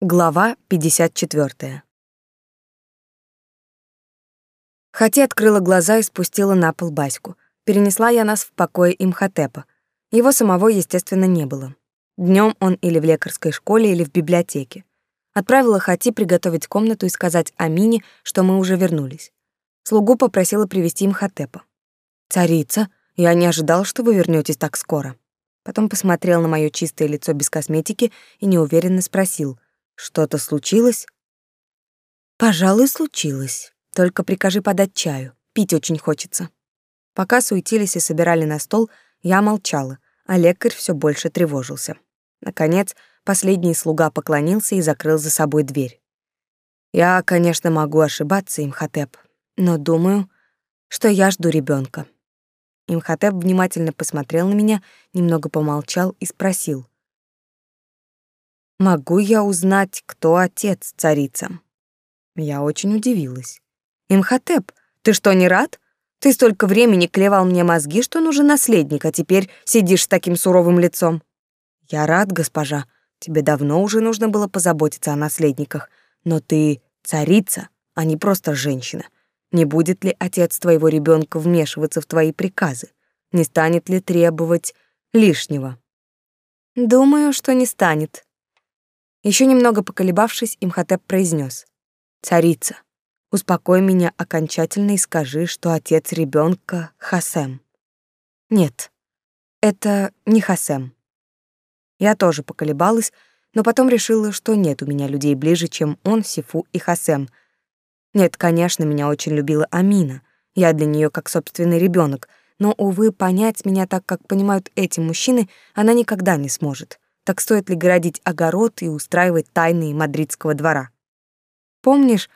Глава 54. Хати открыла глаза и спустила на пол Баську. Перенесла я нас в покое Имхотепа. Его самого, естественно, не было. Днем он или в лекарской школе, или в библиотеке. Отправила Хати приготовить комнату и сказать Амине, что мы уже вернулись. Слугу попросила привести Имхотепа. «Царица, я не ожидал, что вы вернетесь так скоро». Потом посмотрел на мое чистое лицо без косметики и неуверенно спросил — что-то случилось? Пожалуй, случилось. Только прикажи подать чаю. Пить очень хочется. Пока суетились и собирали на стол, я молчала, а лекарь все больше тревожился. Наконец, последний слуга поклонился и закрыл за собой дверь. Я, конечно, могу ошибаться, Имхотеп, но думаю, что я жду ребенка. Имхотеп внимательно посмотрел на меня, немного помолчал и спросил: Могу я узнать, кто отец царица? Я очень удивилась. Имхотеп, ты что, не рад? Ты столько времени клевал мне мозги, что нужен наследник, а теперь сидишь с таким суровым лицом. Я рад, госпожа. Тебе давно уже нужно было позаботиться о наследниках, но ты царица, а не просто женщина. Не будет ли отец твоего ребенка вмешиваться в твои приказы? Не станет ли требовать лишнего? Думаю, что не станет, еще немного поколебавшись, Имхотеп произнес: «Царица, успокой меня окончательно и скажи, что отец ребенка Хасем». «Нет, это не Хасем». Я тоже поколебалась, но потом решила, что нет у меня людей ближе, чем он, Сифу и Хасем. Нет, конечно, меня очень любила Амина. Я для нее как собственный ребенок, но, увы, понять меня так, как понимают эти мужчины, она никогда не сможет так стоит ли городить огород и устраивать тайны мадридского двора? Помнишь,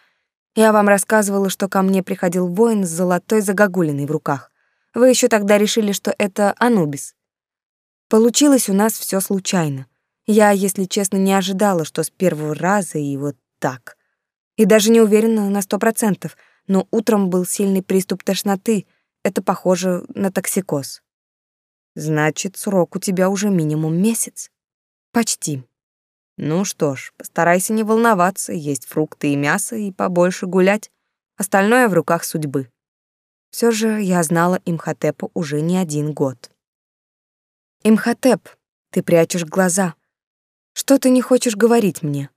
я вам рассказывала, что ко мне приходил воин с золотой загогулиной в руках. Вы еще тогда решили, что это Анубис. Получилось у нас все случайно. Я, если честно, не ожидала, что с первого раза и вот так. И даже не уверена на сто процентов, но утром был сильный приступ тошноты. Это похоже на токсикоз. Значит, срок у тебя уже минимум месяц. Почти. Ну что ж, постарайся не волноваться, есть фрукты и мясо и побольше гулять. Остальное в руках судьбы. Все же я знала Имхотепа уже не один год. Имхотеп, ты прячешь глаза. Что ты не хочешь говорить мне?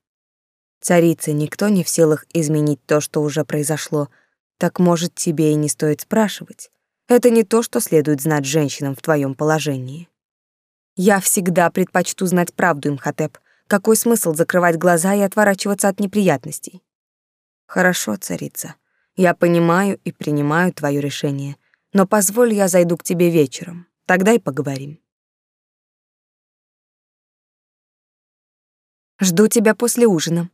Царица, никто не в силах изменить то, что уже произошло. Так, может, тебе и не стоит спрашивать. Это не то, что следует знать женщинам в твоем положении. Я всегда предпочту знать правду, Имхотеп. Какой смысл закрывать глаза и отворачиваться от неприятностей? Хорошо, царица. Я понимаю и принимаю твое решение. Но позволь, я зайду к тебе вечером. Тогда и поговорим. Жду тебя после ужина.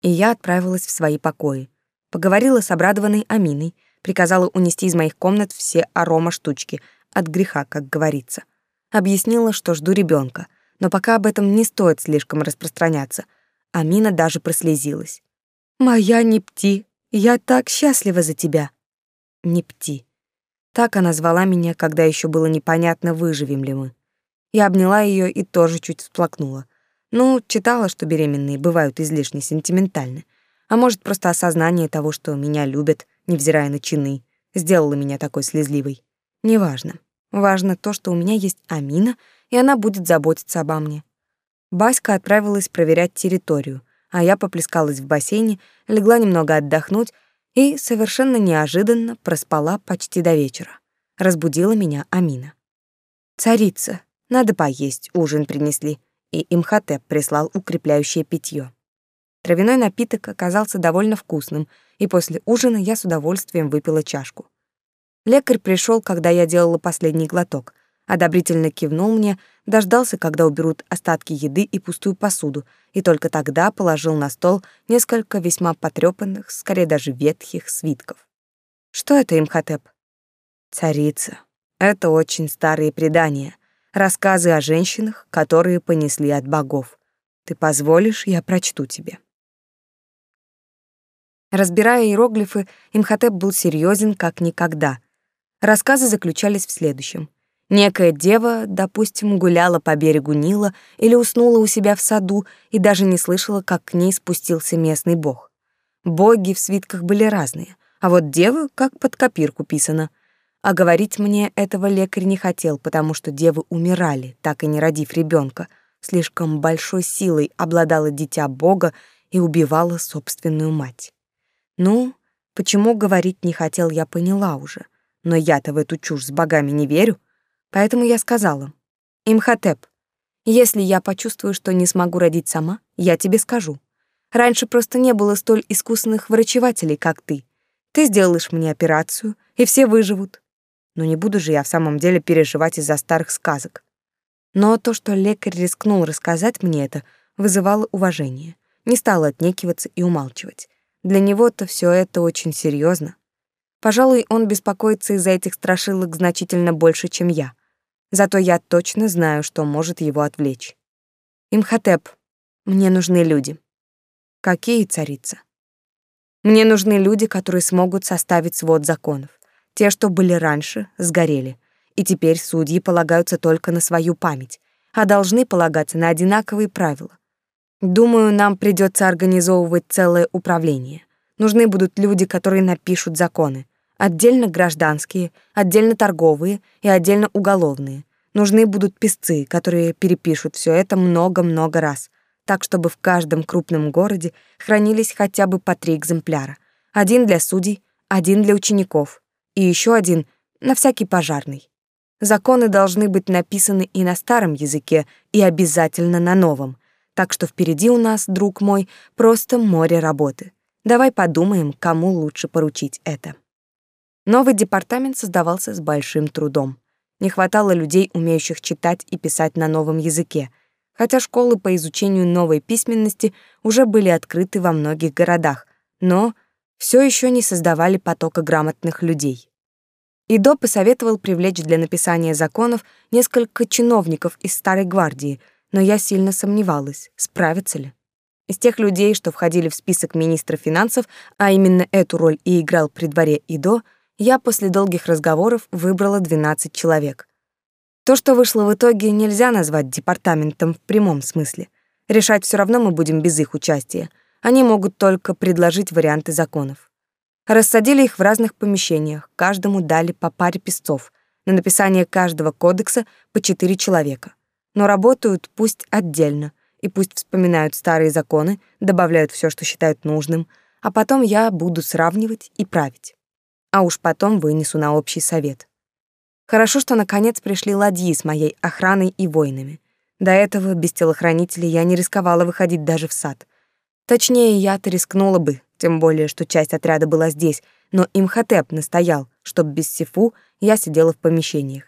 И я отправилась в свои покои. Поговорила с обрадованной Аминой, приказала унести из моих комнат все арома штучки, от греха, как говорится объяснила, что жду ребенка, но пока об этом не стоит слишком распространяться. Амина даже прослезилась. «Моя Непти, я так счастлива за тебя!» Непти. Так она звала меня, когда еще было непонятно, выживем ли мы. Я обняла ее и тоже чуть всплакнула. Ну, читала, что беременные бывают излишне сентиментальны. А может, просто осознание того, что меня любят, невзирая на чины, сделало меня такой слезливой. Неважно. Важно то, что у меня есть Амина, и она будет заботиться обо мне. Баська отправилась проверять территорию, а я поплескалась в бассейне, легла немного отдохнуть и совершенно неожиданно проспала почти до вечера. Разбудила меня Амина. «Царица, надо поесть, ужин принесли», и Имхотеп прислал укрепляющее питье. Травяной напиток оказался довольно вкусным, и после ужина я с удовольствием выпила чашку. Лекарь пришел, когда я делала последний глоток. Одобрительно кивнул мне, дождался, когда уберут остатки еды и пустую посуду, и только тогда положил на стол несколько весьма потрепанных, скорее даже ветхих свитков. Что это, Имхотеп? Царица. Это очень старые предания, рассказы о женщинах, которые понесли от богов. Ты позволишь, я прочту тебе. Разбирая иероглифы, Имхотеп был серьезен как никогда — Рассказы заключались в следующем. Некая дева, допустим, гуляла по берегу Нила или уснула у себя в саду и даже не слышала, как к ней спустился местный бог. Боги в свитках были разные, а вот дева как под копирку писана. А говорить мне этого лекарь не хотел, потому что девы умирали, так и не родив ребенка. Слишком большой силой обладало дитя бога и убивало собственную мать. Ну, почему говорить не хотел, я поняла уже. Но я-то в эту чушь с богами не верю. Поэтому я сказала, «Имхотеп, если я почувствую, что не смогу родить сама, я тебе скажу. Раньше просто не было столь искусных врачевателей, как ты. Ты сделаешь мне операцию, и все выживут. Но не буду же я в самом деле переживать из-за старых сказок. Но то, что лекарь рискнул рассказать мне это, вызывало уважение. Не стала отнекиваться и умалчивать. Для него-то все это очень серьезно. Пожалуй, он беспокоится из-за этих страшилок значительно больше, чем я. Зато я точно знаю, что может его отвлечь. Имхотеп, мне нужны люди. Какие царица? Мне нужны люди, которые смогут составить свод законов. Те, что были раньше, сгорели. И теперь судьи полагаются только на свою память, а должны полагаться на одинаковые правила. Думаю, нам придется организовывать целое управление. Нужны будут люди, которые напишут законы. Отдельно гражданские, отдельно торговые и отдельно уголовные. Нужны будут писцы, которые перепишут все это много-много раз, так чтобы в каждом крупном городе хранились хотя бы по три экземпляра. Один для судей, один для учеников и еще один на всякий пожарный. Законы должны быть написаны и на старом языке, и обязательно на новом. Так что впереди у нас, друг мой, просто море работы. Давай подумаем, кому лучше поручить это. Новый департамент создавался с большим трудом. Не хватало людей, умеющих читать и писать на новом языке, хотя школы по изучению новой письменности уже были открыты во многих городах, но все еще не создавали потока грамотных людей. Идо посоветовал привлечь для написания законов несколько чиновников из Старой гвардии, но я сильно сомневалась, справятся ли. Из тех людей, что входили в список министра финансов, а именно эту роль и играл при дворе Идо, я после долгих разговоров выбрала 12 человек. То, что вышло в итоге, нельзя назвать департаментом в прямом смысле. Решать все равно мы будем без их участия. Они могут только предложить варианты законов. Рассадили их в разных помещениях, каждому дали по паре писцов. На написание каждого кодекса по четыре человека. Но работают пусть отдельно, и пусть вспоминают старые законы, добавляют все, что считают нужным, а потом я буду сравнивать и править а уж потом вынесу на общий совет. Хорошо, что наконец пришли ладьи с моей охраной и воинами. До этого без телохранителей я не рисковала выходить даже в сад. Точнее, я-то рискнула бы, тем более, что часть отряда была здесь, но Имхотеп настоял, чтоб без Сифу я сидела в помещениях.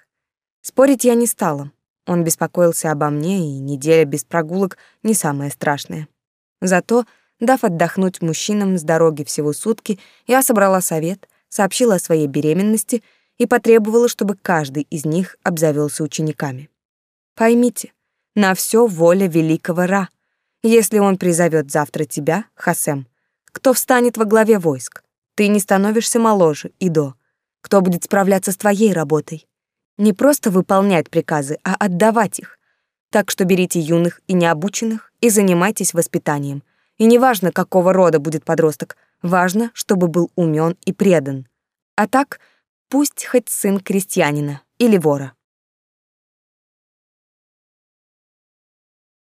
Спорить я не стала. Он беспокоился обо мне, и неделя без прогулок не самое страшное. Зато, дав отдохнуть мужчинам с дороги всего сутки, я собрала совет, сообщила о своей беременности и потребовала, чтобы каждый из них обзавелся учениками. Поймите, на все воля великого Ра. Если он призовет завтра тебя, Хасем, кто встанет во главе войск? Ты не становишься моложе, Идо. Кто будет справляться с твоей работой? Не просто выполнять приказы, а отдавать их. Так что берите юных и необученных и занимайтесь воспитанием. И неважно, какого рода будет подросток, Важно, чтобы был умен и предан. А так, пусть хоть сын крестьянина или вора.